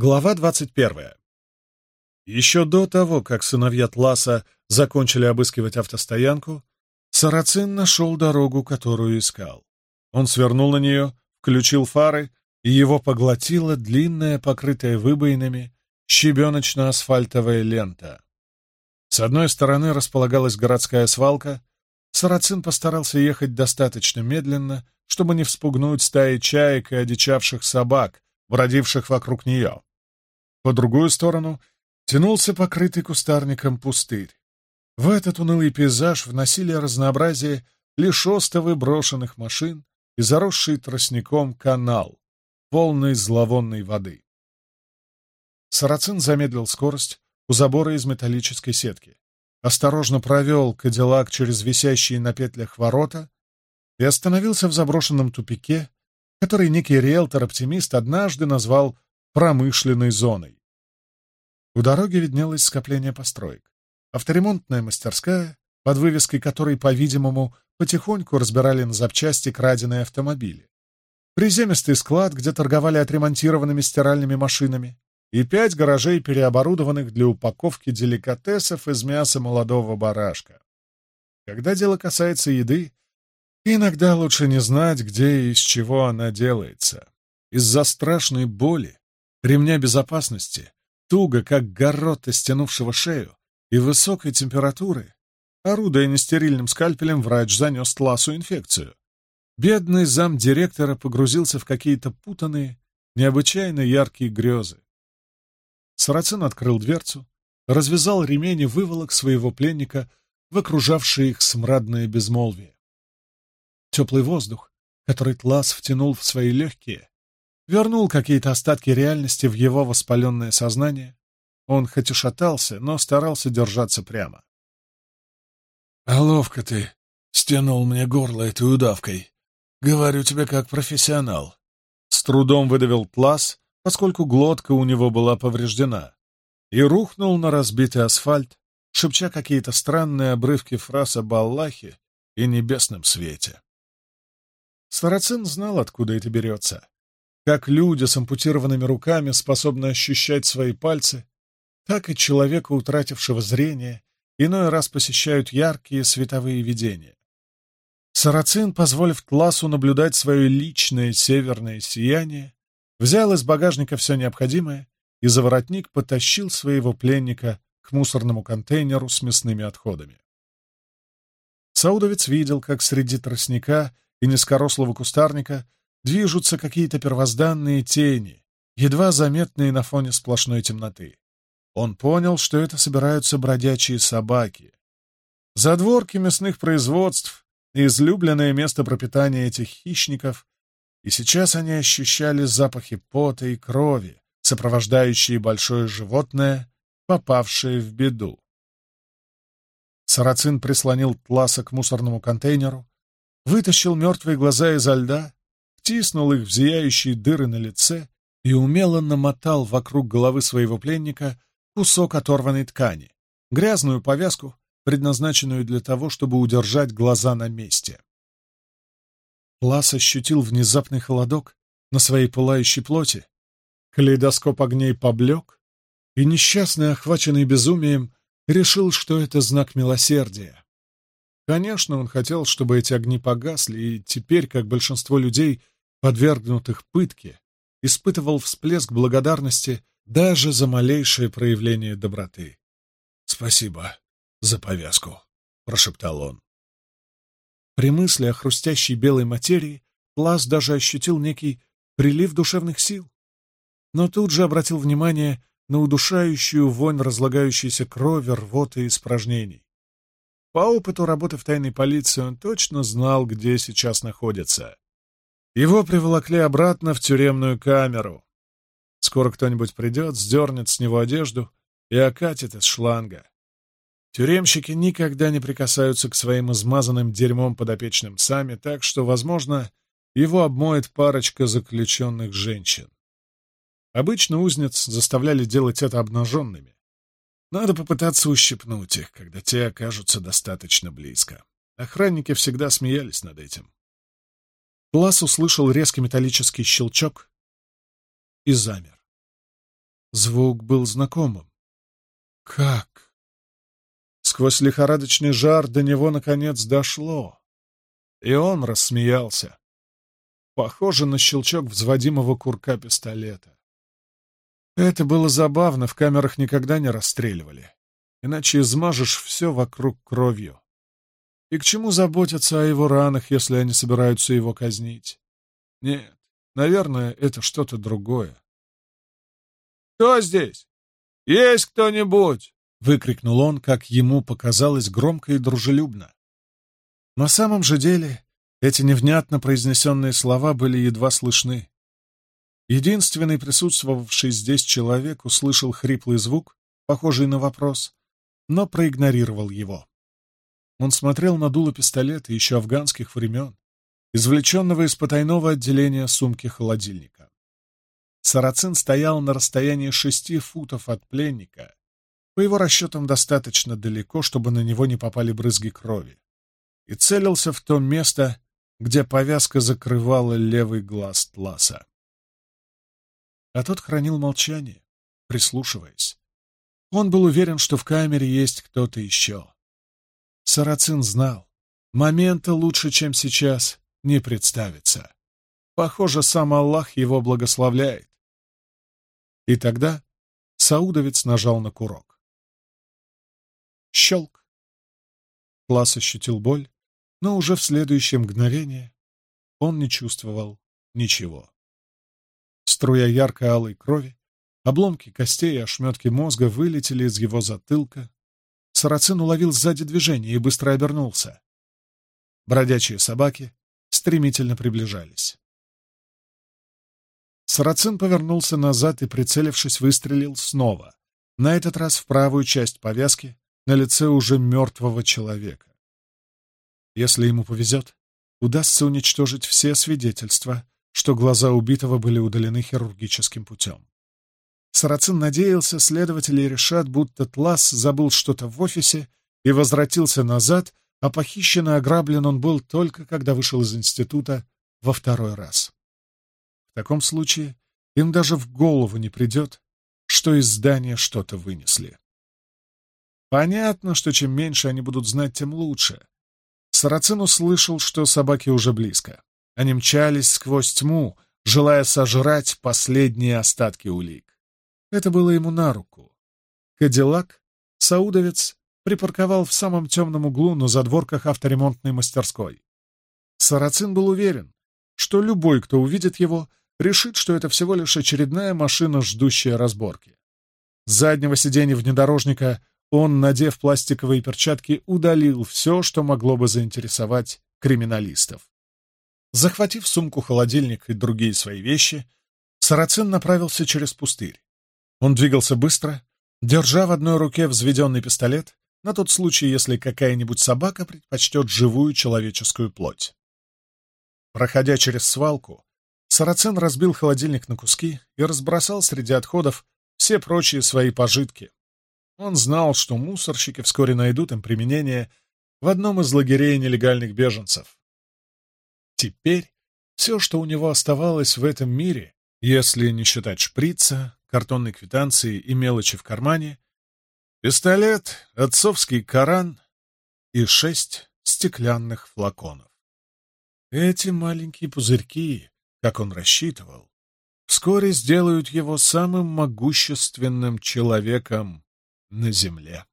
Глава 21. Еще до того, как сыновья Тласа закончили обыскивать автостоянку, Сарацин нашел дорогу, которую искал. Он свернул на нее, включил фары, и его поглотила длинная, покрытая выбоинами, щебеночно-асфальтовая лента. С одной стороны располагалась городская свалка. Сарацин постарался ехать достаточно медленно, чтобы не вспугнуть стаи чаек и одичавших собак, бродивших вокруг нее по другую сторону тянулся покрытый кустарником пустырь. В этот унылый пейзаж вносили разнообразие лишь остовы брошенных машин и заросший тростником канал, полный зловонной воды. Сарацин замедлил скорость у забора из металлической сетки, осторожно провел кадиллак через висящие на петлях ворота и остановился в заброшенном тупике, который некий риэлтор-оптимист однажды назвал промышленной зоной. У дороги виднелось скопление построек. Авторемонтная мастерская, под вывеской которой, по-видимому, потихоньку разбирали на запчасти краденые автомобили. Приземистый склад, где торговали отремонтированными стиральными машинами, и пять гаражей, переоборудованных для упаковки деликатесов из мяса молодого барашка. Когда дело касается еды, иногда лучше не знать, где и из чего она делается. Из-за страшной боли ремня безопасности, туго, как гаррота, стянувшего шею, и высокой температуры. Орудая нестерильным скальпелем, врач занес Тласу инфекцию. Бедный зам директора погрузился в какие-то путанные, необычайно яркие грезы. Сарацин открыл дверцу, развязал ремень и выволок своего пленника в окружавшее их смрадное безмолвие. Теплый воздух, который Тлас втянул в свои легкие, вернул какие-то остатки реальности в его воспаленное сознание. Он хоть и шатался, но старался держаться прямо. «А ловко ты стянул мне горло этой удавкой. Говорю тебе как профессионал». С трудом выдавил Плас, поскольку глотка у него была повреждена, и рухнул на разбитый асфальт, шепча какие-то странные обрывки фраз об Аллахе и небесном свете. Староцин знал, откуда это берется как люди с ампутированными руками способны ощущать свои пальцы, так и человека, утратившего зрение, иной раз посещают яркие световые видения. Сарацин, позволив Тласу наблюдать свое личное северное сияние, взял из багажника все необходимое и за воротник потащил своего пленника к мусорному контейнеру с мясными отходами. Саудовец видел, как среди тростника и низкорослого кустарника движутся какие-то первозданные тени, едва заметные на фоне сплошной темноты. Он понял, что это собираются бродячие собаки. Задворки мясных производств — излюбленное место пропитания этих хищников, и сейчас они ощущали запахи пота и крови, сопровождающие большое животное, попавшее в беду. Сарацин прислонил Тласа к мусорному контейнеру, вытащил мертвые глаза изо льда стиснул их в зияющие дыры на лице и умело намотал вокруг головы своего пленника кусок оторванной ткани, грязную повязку, предназначенную для того, чтобы удержать глаза на месте. Лас ощутил внезапный холодок на своей пылающей плоти, калейдоскоп огней поблек, и несчастный, охваченный безумием, решил, что это знак милосердия. Конечно, он хотел, чтобы эти огни погасли, и теперь, как большинство людей, подвергнутых пытке, испытывал всплеск благодарности даже за малейшее проявление доброты. «Спасибо за повязку», — прошептал он. При мысли о хрустящей белой материи Плас даже ощутил некий прилив душевных сил, но тут же обратил внимание на удушающую вонь разлагающейся крови, рвоты и испражнений. По опыту работы в тайной полиции он точно знал, где сейчас находится. Его приволокли обратно в тюремную камеру. Скоро кто-нибудь придет, сдернет с него одежду и окатит из шланга. Тюремщики никогда не прикасаются к своим измазанным дерьмом подопечным сами, так что, возможно, его обмоет парочка заключенных женщин. Обычно узниц заставляли делать это обнаженными. Надо попытаться ущипнуть их, когда те окажутся достаточно близко. Охранники всегда смеялись над этим. Глаз услышал резкий металлический щелчок и замер. Звук был знакомым. Как? Сквозь лихорадочный жар до него, наконец, дошло. И он рассмеялся. Похоже на щелчок взводимого курка пистолета. Это было забавно, в камерах никогда не расстреливали. Иначе измажешь все вокруг кровью и к чему заботятся о его ранах, если они собираются его казнить? Нет, наверное, это что-то другое. «Кто здесь? Есть кто-нибудь?» — выкрикнул он, как ему показалось громко и дружелюбно. На самом же деле эти невнятно произнесенные слова были едва слышны. Единственный присутствовавший здесь человек услышал хриплый звук, похожий на вопрос, но проигнорировал его. Он смотрел на дуло пистолета еще афганских времен, извлеченного из потайного отделения сумки холодильника. Сарацин стоял на расстоянии шести футов от пленника, по его расчетам достаточно далеко, чтобы на него не попали брызги крови, и целился в то место, где повязка закрывала левый глаз Тласа. А тот хранил молчание, прислушиваясь. Он был уверен, что в камере есть кто-то еще. Сарацин знал, момента лучше, чем сейчас, не представится. Похоже, сам Аллах его благословляет. И тогда Саудовец нажал на курок. Щелк. Класс ощутил боль, но уже в следующее мгновение он не чувствовал ничего. Струя ярко-алой крови, обломки костей и ошметки мозга вылетели из его затылка, Сарацин уловил сзади движение и быстро обернулся. Бродячие собаки стремительно приближались. Сарацин повернулся назад и, прицелившись, выстрелил снова, на этот раз в правую часть повязки, на лице уже мертвого человека. Если ему повезет, удастся уничтожить все свидетельства, что глаза убитого были удалены хирургическим путем. Сарацин надеялся, следователи решат, будто Тлас забыл что-то в офисе и возвратился назад, а похищен и ограблен он был только когда вышел из института во второй раз. В таком случае им даже в голову не придет, что из здания что-то вынесли. Понятно, что чем меньше они будут знать, тем лучше. Сарацин услышал, что собаки уже близко. Они мчались сквозь тьму, желая сожрать последние остатки улик. Это было ему на руку. Кадиллак Саудовец припарковал в самом темном углу на задворках авторемонтной мастерской. Сарацин был уверен, что любой, кто увидит его, решит, что это всего лишь очередная машина, ждущая разборки. С заднего сиденья внедорожника он, надев пластиковые перчатки, удалил все, что могло бы заинтересовать криминалистов. Захватив сумку-холодильник и другие свои вещи, Сарацин направился через пустырь. Он двигался быстро, держа в одной руке взведенный пистолет, на тот случай, если какая-нибудь собака предпочтет живую человеческую плоть. Проходя через свалку, Сарацин разбил холодильник на куски и разбросал среди отходов все прочие свои пожитки. Он знал, что мусорщики вскоре найдут им применение в одном из лагерей нелегальных беженцев. Теперь все, что у него оставалось в этом мире, если не считать шприца, картонной квитанции и мелочи в кармане, пистолет, отцовский Коран и шесть стеклянных флаконов. Эти маленькие пузырьки, как он рассчитывал, вскоре сделают его самым могущественным человеком на Земле.